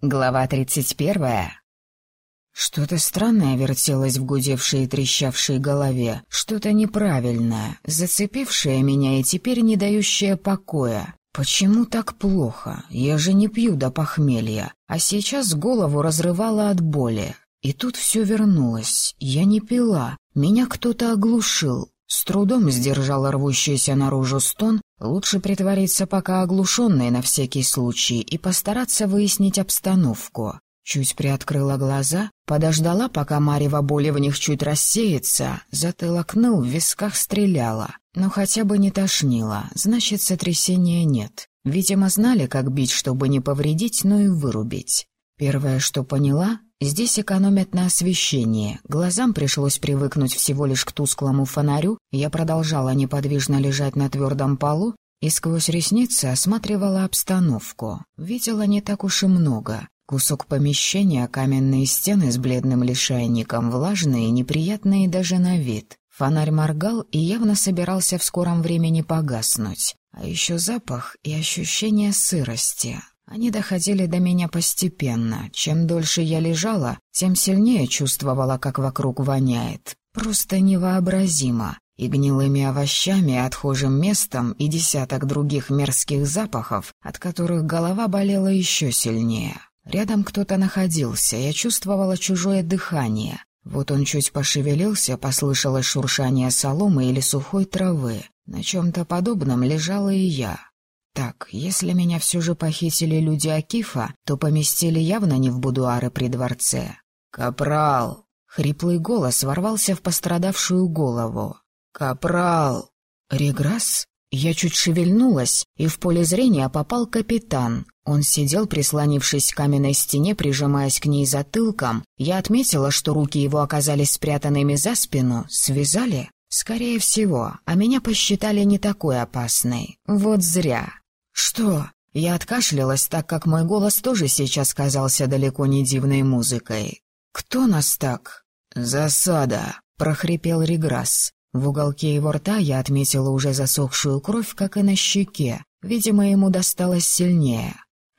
Глава тридцать первая. Что-то странное вертелось в гудевшей и трещавшей голове, что-то неправильное, зацепившее меня и теперь не дающее покоя. Почему так плохо? Я же не пью до похмелья, а сейчас голову разрывало от боли. И тут все вернулось. Я не пила, меня кто-то оглушил. С трудом сдержала рвущийся наружу стон, лучше притвориться пока оглушенной на всякий случай и постараться выяснить обстановку. Чуть приоткрыла глаза, подождала, пока Марева боли в них чуть рассеется, затылок ныл, в висках стреляла. Но хотя бы не тошнило, значит, сотрясения нет. Видимо, знали, как бить, чтобы не повредить, но и вырубить. Первое, что поняла, Здесь экономят на освещении. Глазам пришлось привыкнуть всего лишь к тусклому фонарю. Я продолжала неподвижно лежать на твердом полу и сквозь ресницы осматривала обстановку. Видела не так уж и много. Кусок помещения, каменные стены с бледным лишайником, влажные, неприятные даже на вид. Фонарь моргал и явно собирался в скором времени погаснуть. А еще запах и ощущение сырости. Они доходили до меня постепенно. Чем дольше я лежала, тем сильнее чувствовала, как вокруг воняет. Просто невообразимо. И гнилыми овощами, отхожим местом и десяток других мерзких запахов, от которых голова болела еще сильнее. Рядом кто-то находился, я чувствовала чужое дыхание. Вот он чуть пошевелился, послышалось шуршание соломы или сухой травы. На чем-то подобном лежала и я. Так, если меня все же похитили люди Акифа, то поместили явно не в будуары при дворце. «Капрал!» — хриплый голос ворвался в пострадавшую голову. «Капрал!» «Реграсс?» Я чуть шевельнулась, и в поле зрения попал капитан. Он сидел, прислонившись к каменной стене, прижимаясь к ней затылком. Я отметила, что руки его оказались спрятанными за спину. Связали? Скорее всего, а меня посчитали не такой опасной. Вот зря. «Что?» Я откашлялась, так как мой голос тоже сейчас казался далеко не дивной музыкой. «Кто нас так?» «Засада», — прохрипел Реграсс. В уголке его рта я отметила уже засохшую кровь, как и на щеке. Видимо, ему досталось сильнее.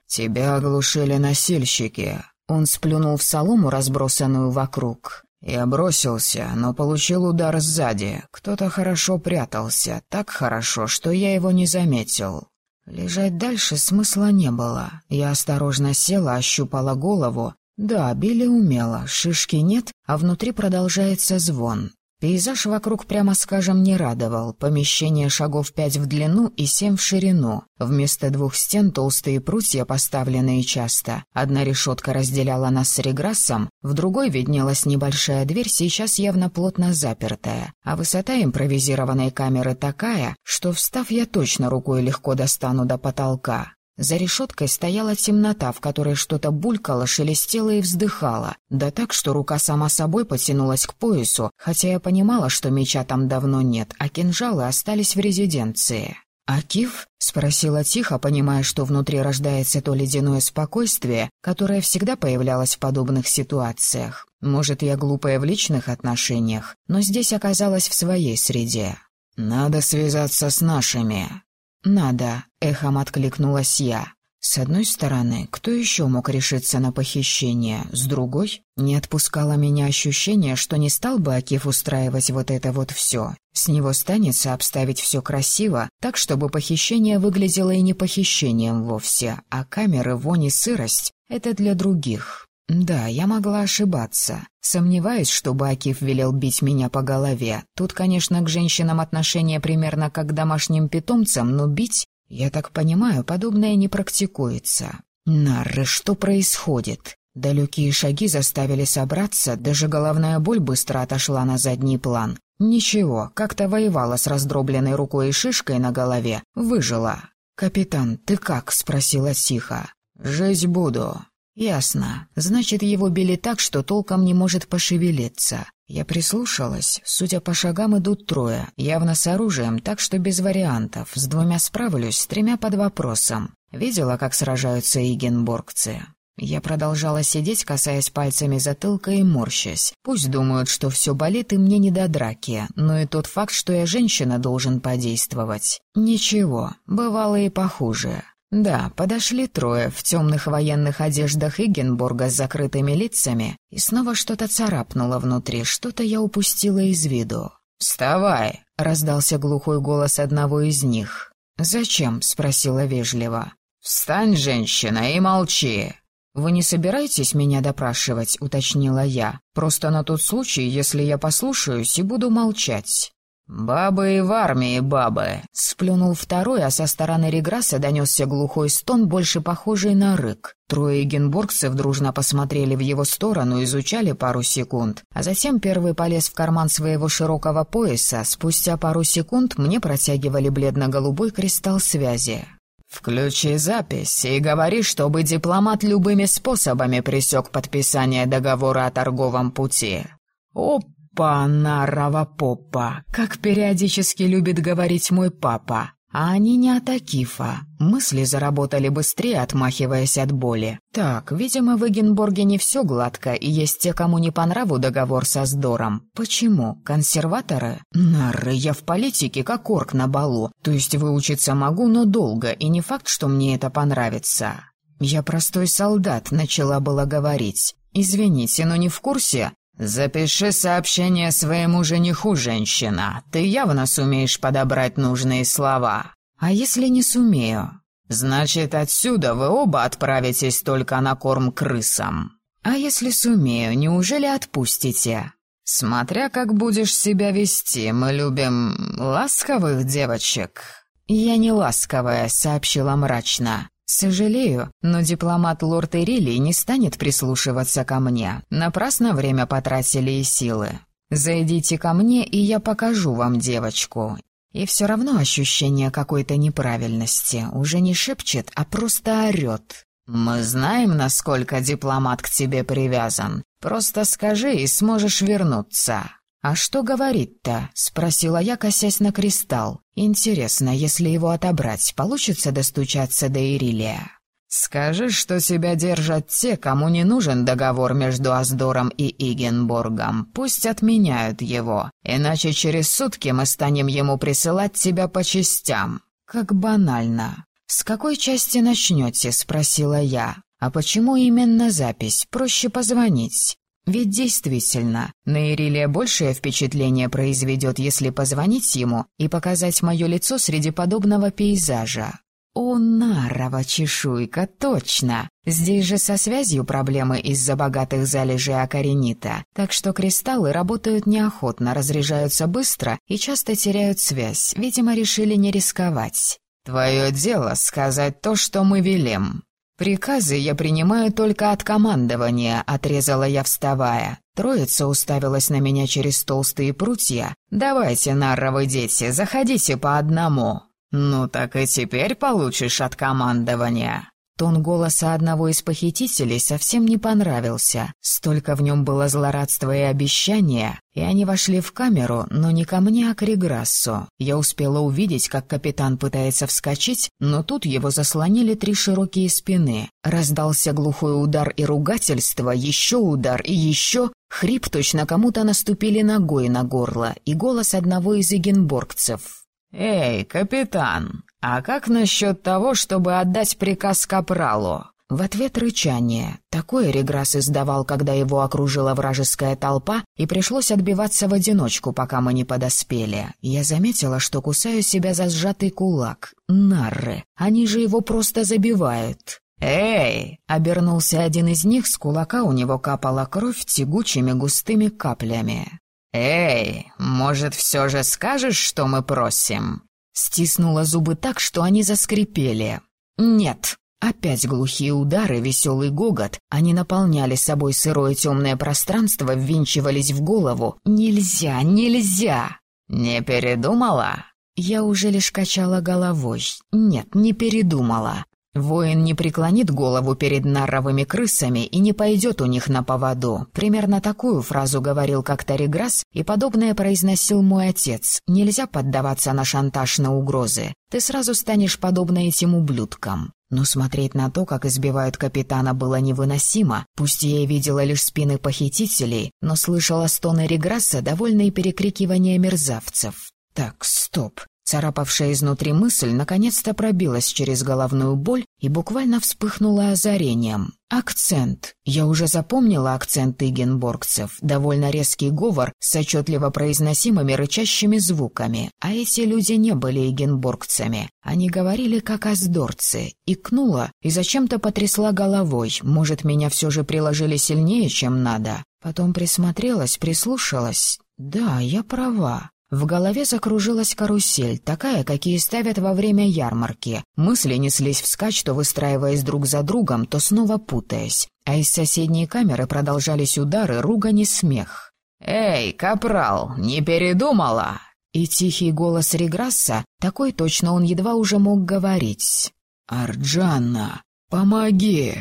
«Тебя оглушили носильщики». Он сплюнул в солому, разбросанную вокруг. Я бросился, но получил удар сзади. Кто-то хорошо прятался, так хорошо, что я его не заметил. Лежать дальше смысла не было. Я осторожно села, ощупала голову. Да, били умело, шишки нет, а внутри продолжается звон. Пейзаж вокруг, прямо скажем, не радовал. Помещение шагов пять в длину и семь в ширину. Вместо двух стен толстые прутья, поставленные часто. Одна решетка разделяла нас с Реграссом, в другой виднелась небольшая дверь, сейчас явно плотно запертая. А высота импровизированной камеры такая, что, встав, я точно рукой легко достану до потолка. За решеткой стояла темнота, в которой что-то булькало, шелестело и вздыхало, да так, что рука сама собой потянулась к поясу, хотя я понимала, что меча там давно нет, а кинжалы остались в резиденции. «Акиф?» — спросила тихо, понимая, что внутри рождается то ледяное спокойствие, которое всегда появлялось в подобных ситуациях. Может, я глупая в личных отношениях, но здесь оказалась в своей среде. «Надо связаться с нашими», «Надо», — эхом откликнулась я. С одной стороны, кто еще мог решиться на похищение? С другой, не отпускало меня ощущение, что не стал бы Акиф устраивать вот это вот все. С него станется обставить все красиво, так, чтобы похищение выглядело и не похищением вовсе, а камеры, вонь и сырость — это для других. Да, я могла ошибаться. Сомневаюсь, чтобы Акиф велел бить меня по голове. Тут, конечно, к женщинам отношение примерно как к домашним питомцам, но бить, я так понимаю, подобное не практикуется. Нарры, что происходит? Далекие шаги заставили собраться, даже головная боль быстро отошла на задний план. Ничего, как-то воевала с раздробленной рукой и шишкой на голове, выжила. «Капитан, ты как?» — спросила тихо. «Жить буду», «Ясно. Значит, его били так, что толком не может пошевелиться. Я прислушалась. Судя по шагам, идут трое. Явно с оружием, так что без вариантов. С двумя справлюсь, с тремя под вопросом. Видела, как сражаются игенборгцы?» Я продолжала сидеть, касаясь пальцами затылка и морщась. Пусть думают, что все болит и мне не до драки, но и тот факт, что я женщина, должен подействовать. Ничего, бывало и похуже. Да, подошли трое в темных военных одеждах Игенбурга с закрытыми лицами, и снова что-то царапнуло внутри, что-то я упустила из виду. «Вставай!» — раздался глухой голос одного из них. «Зачем?» — спросила вежливо. «Встань, женщина, и молчи!» «Вы не собираетесь меня допрашивать?» — уточнила я. «Просто на тот случай, если я послушаюсь и буду молчать». «Бабы и в армии бабы!» — сплюнул второй, а со стороны Реграса донесся глухой стон, больше похожий на рык. Трое эгенбургцев дружно посмотрели в его сторону, изучали пару секунд, а затем первый полез в карман своего широкого пояса. Спустя пару секунд мне протягивали бледно-голубой кристалл связи. «Включи запись и говори, чтобы дипломат любыми способами пресек подписание договора о торговом пути». «Оп!» «Попа, нарова попа, как периодически любит говорить мой папа. А они не от Акифа. Мысли заработали быстрее, отмахиваясь от боли. Так, видимо, в Эгенборге не все гладко, и есть те, кому не по нраву договор со Сдором. Почему? Консерваторы? Нары, я в политике, как орк на балу. То есть выучиться могу, но долго, и не факт, что мне это понравится. Я простой солдат, начала было говорить. «Извините, но не в курсе. «Запиши сообщение своему жениху, женщина. Ты явно сумеешь подобрать нужные слова. А если не сумею? Значит, отсюда вы оба отправитесь только на корм крысам. А если сумею, неужели отпустите? Смотря как будешь себя вести, мы любим ласковых девочек». «Я не ласковая», — сообщила мрачно. «Сожалею, но дипломат лорд Ирилий не станет прислушиваться ко мне. Напрасно время потратили и силы. Зайдите ко мне, и я покажу вам девочку». И все равно ощущение какой-то неправильности уже не шепчет, а просто орет. «Мы знаем, насколько дипломат к тебе привязан. Просто скажи, и сможешь вернуться». «А что говорит-то?» — спросила я, косясь на кристалл. «Интересно, если его отобрать, получится достучаться до Ирилия?» «Скажи, что себя держат те, кому не нужен договор между Аздором и Игенборгом. Пусть отменяют его, иначе через сутки мы станем ему присылать тебя по частям». «Как банально». «С какой части начнете?» — спросила я. «А почему именно запись? Проще позвонить». Ведь действительно, на Ирилия большее впечатление произведет, если позвонить ему и показать мое лицо среди подобного пейзажа. О, нарова чешуйка, точно! Здесь же со связью проблемы из-за богатых залежей акаренита, так что кристаллы работают неохотно, разряжаются быстро и часто теряют связь, видимо, решили не рисковать. «Твое дело сказать то, что мы велим», «Приказы я принимаю только от командования», — отрезала я, вставая. Троица уставилась на меня через толстые прутья. «Давайте, нарровы дети, заходите по одному». «Ну так и теперь получишь от командования». Тон голоса одного из похитителей совсем не понравился. Столько в нем было злорадства и обещания, и они вошли в камеру, но не ко мне, а к Реграссу. Я успела увидеть, как капитан пытается вскочить, но тут его заслонили три широкие спины. Раздался глухой удар и ругательство, еще удар и еще... Хрип точно кому-то наступили ногой на горло, и голос одного из эгенборгцев. «Эй, капитан, а как насчет того, чтобы отдать приказ капралу?» В ответ рычание. Такое Реграсс издавал, когда его окружила вражеская толпа, и пришлось отбиваться в одиночку, пока мы не подоспели. Я заметила, что кусаю себя за сжатый кулак. Нарры, они же его просто забивают. «Эй!» — обернулся один из них, с кулака у него капала кровь тягучими густыми каплями. «Эй, может, все же скажешь, что мы просим?» Стиснула зубы так, что они заскрипели. «Нет». Опять глухие удары, веселый гогот. Они наполняли собой сырое темное пространство, ввинчивались в голову. «Нельзя, нельзя!» «Не передумала?» Я уже лишь качала головой. Нет, не передумала. Воин не преклонит голову перед наровыми крысами и не пойдет у них на поводу. Примерно такую фразу говорил как-то Реграсс, и подобное произносил мой отец. Нельзя поддаваться на шантаж, на угрозы. Ты сразу станешь подобно этим ублюдкам. Но смотреть на то, как избивают капитана, было невыносимо. Пусть я и видела лишь спины похитителей, но слышала стоны Реграсса, довольные перекрикивания мерзавцев. Так, стоп. Царапавшая изнутри мысль наконец-то пробилась через головную боль и буквально вспыхнула озарением. Акцент. Я уже запомнила акцент игенборгцев, довольно резкий говор с отчетливо произносимыми рычащими звуками. А эти люди не были игенборгцами. Они говорили как аздорцы. Икнула и зачем-то потрясла головой. Может, меня все же приложили сильнее, чем надо. Потом присмотрелась, прислушалась. Да, я права. В голове закружилась карусель, такая, какие ставят во время ярмарки. Мысли неслись вскачь, то выстраиваясь друг за другом, то снова путаясь. А из соседней камеры продолжались удары, ругань и смех. «Эй, капрал, не передумала?» И тихий голос Реграсса, такой точно он едва уже мог говорить. «Арджанна, помоги!»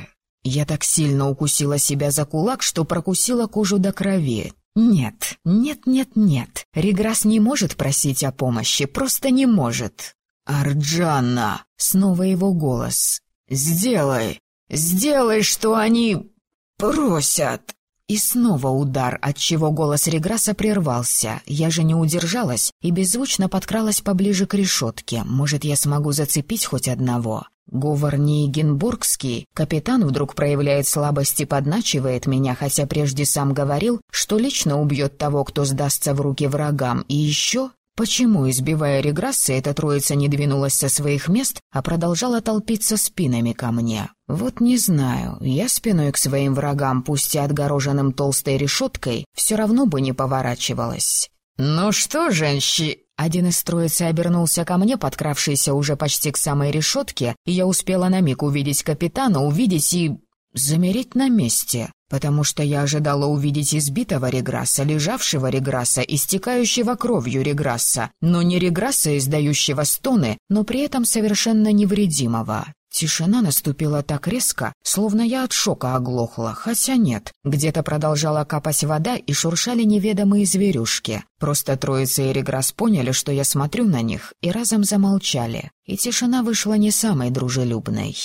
Я так сильно укусила себя за кулак, что прокусила кожу до крови. «Нет, нет, нет, нет. Реграс не может просить о помощи, просто не может». «Арджанна!» — снова его голос. «Сделай! Сделай, что они просят!» И снова удар, от чего голос Реграса прервался. Я же не удержалась и беззвучно подкралась поближе к решетке. Может, я смогу зацепить хоть одного. Говор не Егенбургский. Капитан вдруг проявляет слабость и подначивает меня, хотя прежде сам говорил, что лично убьет того, кто сдастся в руки врагам. И еще... Почему, избивая Реграсса, эта троица не двинулась со своих мест, а продолжала толпиться спинами ко мне? Вот не знаю, я спиной к своим врагам, пусть и отгороженным толстой решеткой, все равно бы не поворачивалась. «Ну что, женщи...» Один из троицы обернулся ко мне, подкравшийся уже почти к самой решетке, и я успела на миг увидеть капитана, увидеть и... замереть на месте, потому что я ожидала увидеть избитого Реграсса, лежавшего Реграсса, истекающего кровью Реграсса, но не Реграсса, издающего стоны, но при этом совершенно невредимого. Тишина наступила так резко, словно я от шока оглохла, хотя нет. Где-то продолжала капать вода и шуршали неведомые зверюшки. Просто троица и Реграс поняли, что я смотрю на них, и разом замолчали. И тишина вышла не самой дружелюбной.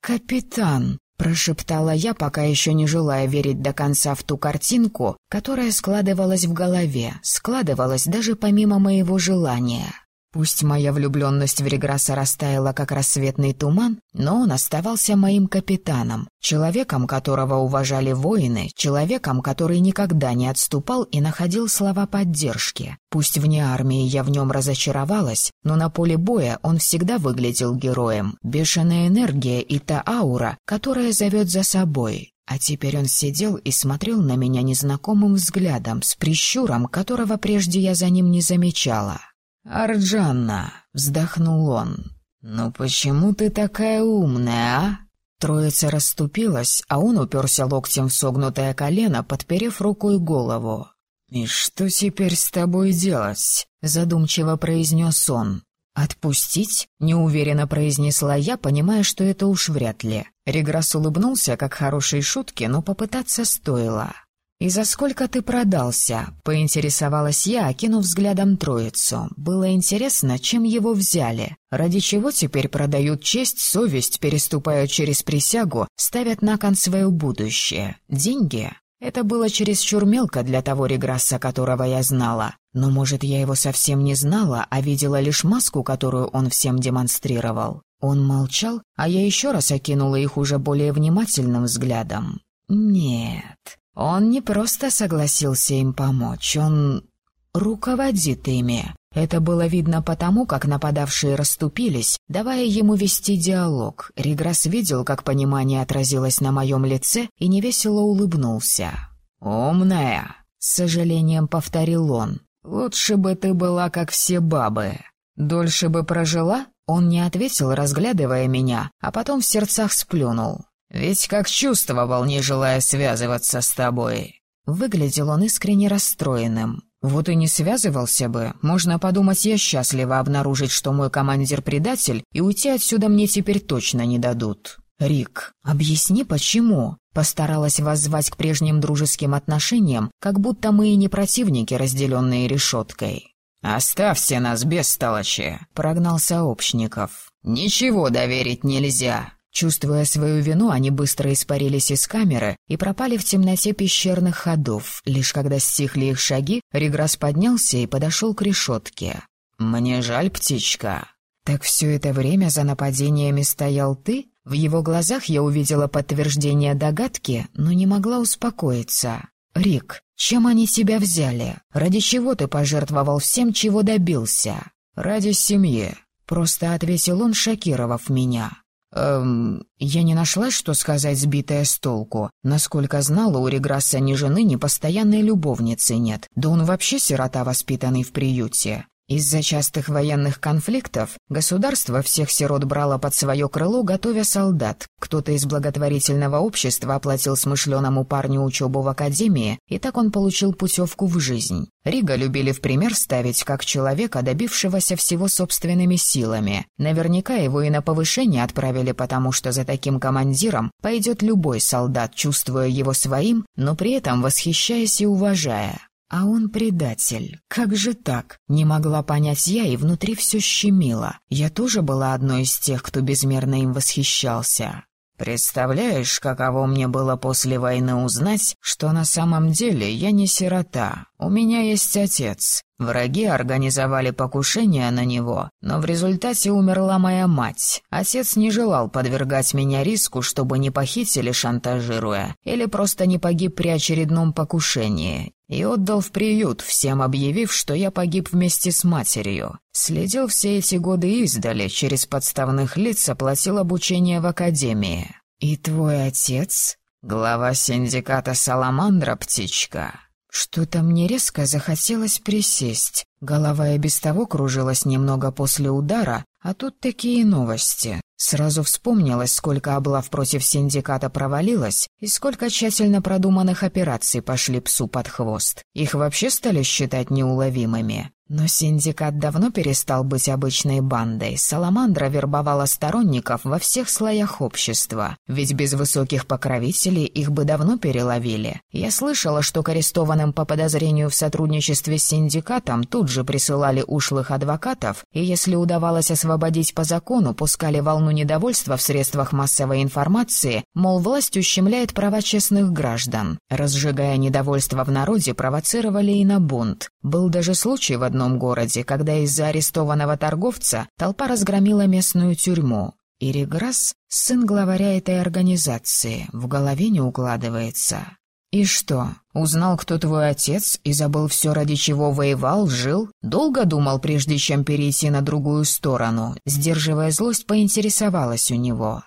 «Капитан!» — прошептала я, пока еще не желая верить до конца в ту картинку, которая складывалась в голове, складывалась даже помимо моего желания. Пусть моя влюбленность в Реграса растаяла, как рассветный туман, но он оставался моим капитаном, человеком, которого уважали воины, человеком, который никогда не отступал и находил слова поддержки. Пусть вне армии я в нем разочаровалась, но на поле боя он всегда выглядел героем. Бешеная энергия и та аура, которая зовет за собой. А теперь он сидел и смотрел на меня незнакомым взглядом, с прищуром, которого прежде я за ним не замечала. «Арджанна», — вздохнул он, — «ну почему ты такая умная, а?» Троица расступилась, а он уперся локтем в согнутое колено, подперев рукой голову. «И что теперь с тобой делать?» — задумчиво произнес он. «Отпустить?» — неуверенно произнесла я, понимая, что это уж вряд ли. Реграс улыбнулся, как хорошей шутке, но попытаться стоило. «И за сколько ты продался?» — поинтересовалась я, окинув взглядом троицу. Было интересно, чем его взяли. Ради чего теперь продают честь, совесть, переступают через присягу, ставят на кон свое будущее? Деньги? Это было чересчур мелко для того Реграсса, которого я знала. Но, может, я его совсем не знала, а видела лишь маску, которую он всем демонстрировал. Он молчал, а я еще раз окинула их уже более внимательным взглядом. «Нет, он не просто согласился им помочь, он руководит ими. Это было видно потому, как нападавшие расступились, давая ему вести диалог. Риграс видел, как понимание отразилось на моем лице и невесело улыбнулся. «Умная!» — с сожалением повторил он. «Лучше бы ты была, как все бабы. Дольше бы прожила?» Он не ответил, разглядывая меня, а потом в сердцах сплюнул. Ведь как чувствовал, не желая связываться с тобой». Выглядел он искренне расстроенным. «Вот и не связывался бы. Можно подумать, я счастлива обнаружить, что мой командир предатель, и уйти отсюда мне теперь точно не дадут». «Рик, объясни, почему?» Постаралась воззвать к прежним дружеским отношениям, как будто мы и не противники, разделенные решеткой. «Оставьте нас, бестолочи!» — прогнал сообщников. «Ничего доверить нельзя. Чувствуя свою вину, они быстро испарились из камеры и пропали в темноте пещерных ходов. Лишь когда стихли их шаги, Реграс поднялся и подошел к решетке. «Мне жаль, птичка». «Так все это время за нападениями стоял ты?» В его глазах я увидела подтверждение догадки, но не могла успокоиться. «Рик, чем они тебя взяли? Ради чего ты пожертвовал всем, чего добился?» «Ради семьи», — просто ответил он, шокировав меня. «Эм, я не нашла, что сказать, сбитая с толку. Насколько знала, у Реграсса ни жены, ни постоянной любовницы нет. Да он вообще сирота, воспитанный в приюте. Из-за частых военных конфликтов государство всех сирот брало под свое крыло, готовя солдат. Кто-то из благотворительного общества оплатил смышленому парню учебу в академии, и так он получил путевку в жизнь. Рига любили в пример ставить как человека, добившегося всего собственными силами. Наверняка его и на повышение отправили, потому что за таким командиром пойдет любой солдат, чувствуя его своим, но при этом восхищаясь и уважая. А он предатель. Как же так? Не могла понять я, и внутри все щемило. Я тоже была одной из тех, кто безмерно им восхищался. Представляешь, каково мне было после войны узнать, что на самом деле я не сирота. У меня есть отец. Враги организовали покушение на него, но в результате умерла моя мать. Отец не желал подвергать меня риску, чтобы не похитили, шантажируя, или просто не погиб при очередном покушении. И отдал в приют, всем объявив, что я погиб вместе с матерью. Следил все эти годы издали, через подставных лиц оплатил обучение в академии. «И твой отец?» «Глава синдиката «Саламандра», птичка». Что-то мне резко захотелось присесть. Голова и без того кружилась немного после удара, а тут такие новости. Сразу вспомнилось, сколько облав против синдиката провалилось и сколько тщательно продуманных операций пошли псу под хвост. Их вообще стали считать неуловимыми. Но синдикат давно перестал быть обычной бандой. Саламандра вербовала сторонников во всех слоях общества, ведь без высоких покровителей их бы давно переловили. Я слышала, что к арестованным по подозрению в сотрудничестве с синдикатом тут же присылали ушлых адвокатов, и если удавалось освободить по закону, пускали волну недовольства в средствах массовой информации, мол, власть ущемляет права честных граждан. Разжигая недовольство в народе, провоцировали и на бунт. Был даже случай в одном городе, когда из-за арестованного торговца толпа разгромила местную тюрьму. Ириграс — сын главаря этой организации, в голове не укладывается. «И что, узнал, кто твой отец, и забыл все, ради чего воевал, жил? Долго думал, прежде чем перейти на другую сторону?» Сдерживая злость, поинтересовалась у него.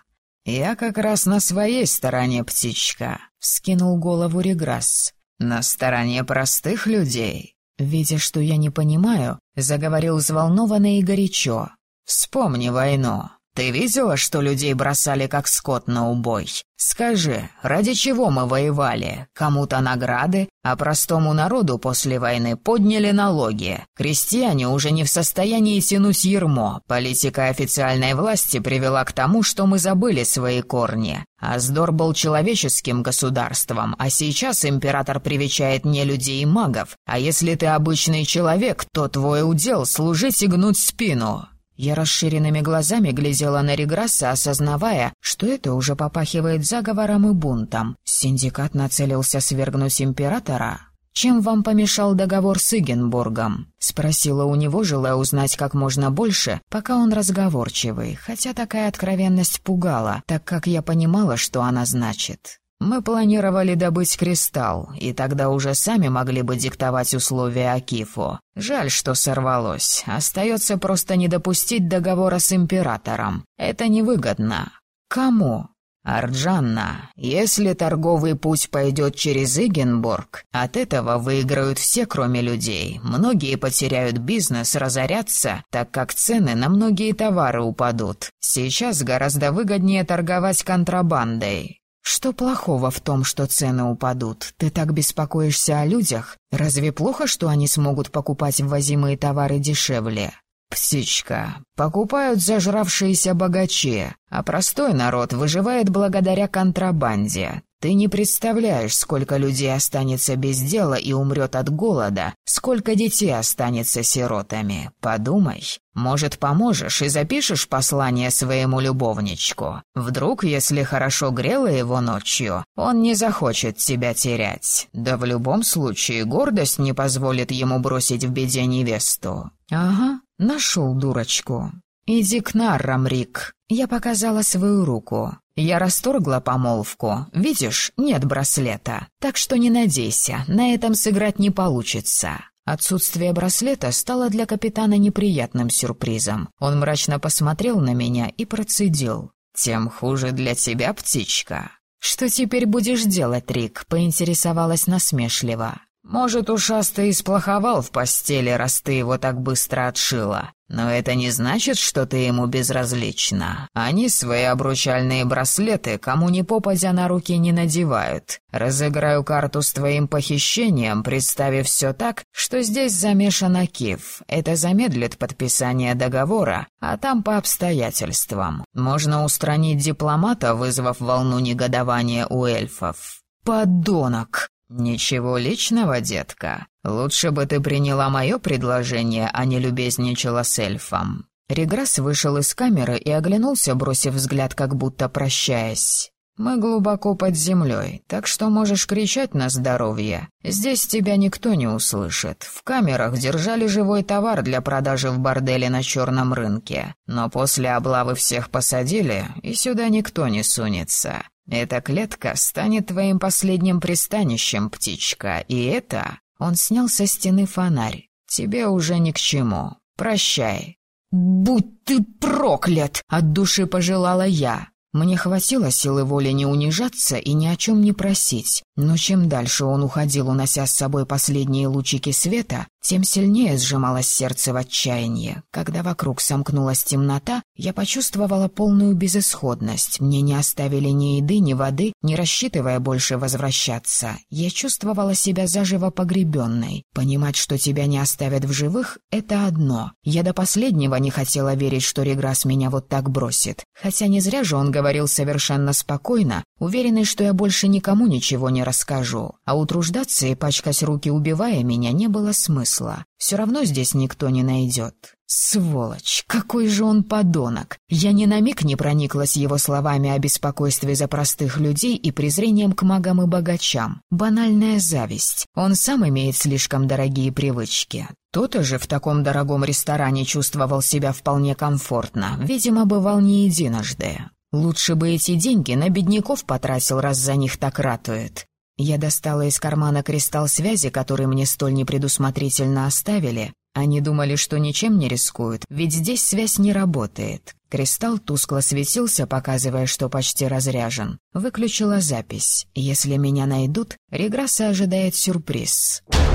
«Я как раз на своей стороне, птичка», — вскинул голову Реграсс. «На стороне простых людей. Видя, что я не понимаю, заговорил взволнованно и горячо. «Вспомни войну. Ты видела, что людей бросали как скот на убой? Скажи, ради чего мы воевали? Кому-то награды, а простому народу после войны подняли налоги. Крестьяне уже не в состоянии тянуть ермо. Политика официальной власти привела к тому, что мы забыли свои корни. Аздор был человеческим государством, а сейчас император привечает не людей и магов. А если ты обычный человек, то твой удел — служить и гнуть спину. Я расширенными глазами глядела на Реграсса, осознавая, что это уже попахивает заговором и бунтом. Синдикат нацелился свергнуть императора. «Чем вам помешал договор с Игенбургом?» — спросила у него, желая узнать как можно больше, пока он разговорчивый, хотя такая откровенность пугала, так как я понимала, что она значит. Мы планировали добыть кристалл, и тогда уже сами могли бы диктовать условия Акифу. Жаль, что сорвалось. Остается просто не допустить договора с императором. Это невыгодно. Кому? Арджанна, если торговый путь пойдет через Игенбург, от этого выиграют все, кроме людей. Многие потеряют бизнес, разорятся, так как цены на многие товары упадут. Сейчас гораздо выгоднее торговать контрабандой. «Что плохого в том, что цены упадут? Ты так беспокоишься о людях? Разве плохо, что они смогут покупать ввозимые товары дешевле?» «Птичка, покупают зажравшиеся богачи, а простой народ выживает благодаря контрабанде. Ты не представляешь, сколько людей останется без дела и умрет от голода, сколько детей останется сиротами. Подумай. Может, поможешь и запишешь послание своему любовничку. Вдруг, если хорошо грела его ночью, он не захочет тебя терять. Да в любом случае гордость не позволит ему бросить в беде невесту. Ага, Нашел дурочку. «Иди к наррам, Рик». Я показала свою руку. Я расторгла помолвку. Видишь, нет браслета. Так что не надейся, на этом сыграть не получится. Отсутствие браслета стало для капитана неприятным сюрпризом. Он мрачно посмотрел на меня и процедил. «Тем хуже для тебя, птичка». «Что теперь будешь делать, Рик?» — поинтересовалась насмешливо. «Может, ушастый сплоховал в постели, раз ты его так быстро отшила. Но это не значит, что ты ему безразлична. Они свои обручальные браслеты кому ни попадя на руки не надевают. Разыграю карту с твоим похищением, представив все так, что здесь замешана Кив. Это замедлит подписание договора, а там по обстоятельствам. Можно устранить дипломата, вызвав волну негодования у эльфов. «Подонок!» «Ничего личного, детка. Лучше бы ты приняла мое предложение, а не любезничала с эльфом». Реграсс вышел из камеры и оглянулся, бросив взгляд, как будто прощаясь. «Мы глубоко под землей, так что можешь кричать на здоровье. Здесь тебя никто не услышит. В камерах держали живой товар для продажи в борделе на черном рынке. Но после облавы всех посадили, и сюда никто не сунется. Эта клетка станет твоим последним пристанищем, птичка, и это...» Он снял со стены фонарь. «Тебе уже ни к чему. Прощай». «Будь ты проклят!» — от души пожелала я. Мне хватило силы воли не унижаться и ни о чем не просить, но чем дальше он уходил, унося с собой последние лучики света, тем сильнее сжималось сердце в отчаянии. Когда вокруг сомкнулась темнота, я почувствовала полную безысходность. Мне не оставили ни еды, ни воды, не рассчитывая больше возвращаться. Я чувствовала себя заживо погребенной. Понимать, что тебя не оставят в живых — это одно. Я до последнего не хотела верить, что Реграс меня вот так бросит. Хотя не зря же он говорил совершенно спокойно, уверенный, что я больше никому ничего не расскажу. А утруждаться и пачкать руки, убивая меня, не было смысла. Все равно здесь никто не найдет. Сволочь, какой же он подонок! Я ни на миг не прониклась его словами о беспокойстве за простых людей и презрением к магам и богачам. Банальная зависть. Он сам имеет слишком дорогие привычки. Тот же в таком дорогом ресторане чувствовал себя вполне комфортно, видимо, бывал не единожды. Лучше бы эти деньги на бедняков потратил, раз за них так ратует. Я достала из кармана кристалл связи, который мне столь непредусмотрительно оставили. Они думали, что ничем не рискуют, ведь здесь связь не работает. Кристалл тускло светился, показывая, что почти разряжен. Выключила запись. Если меня найдут, Реграсса ожидает сюрприз. «Сюрприз».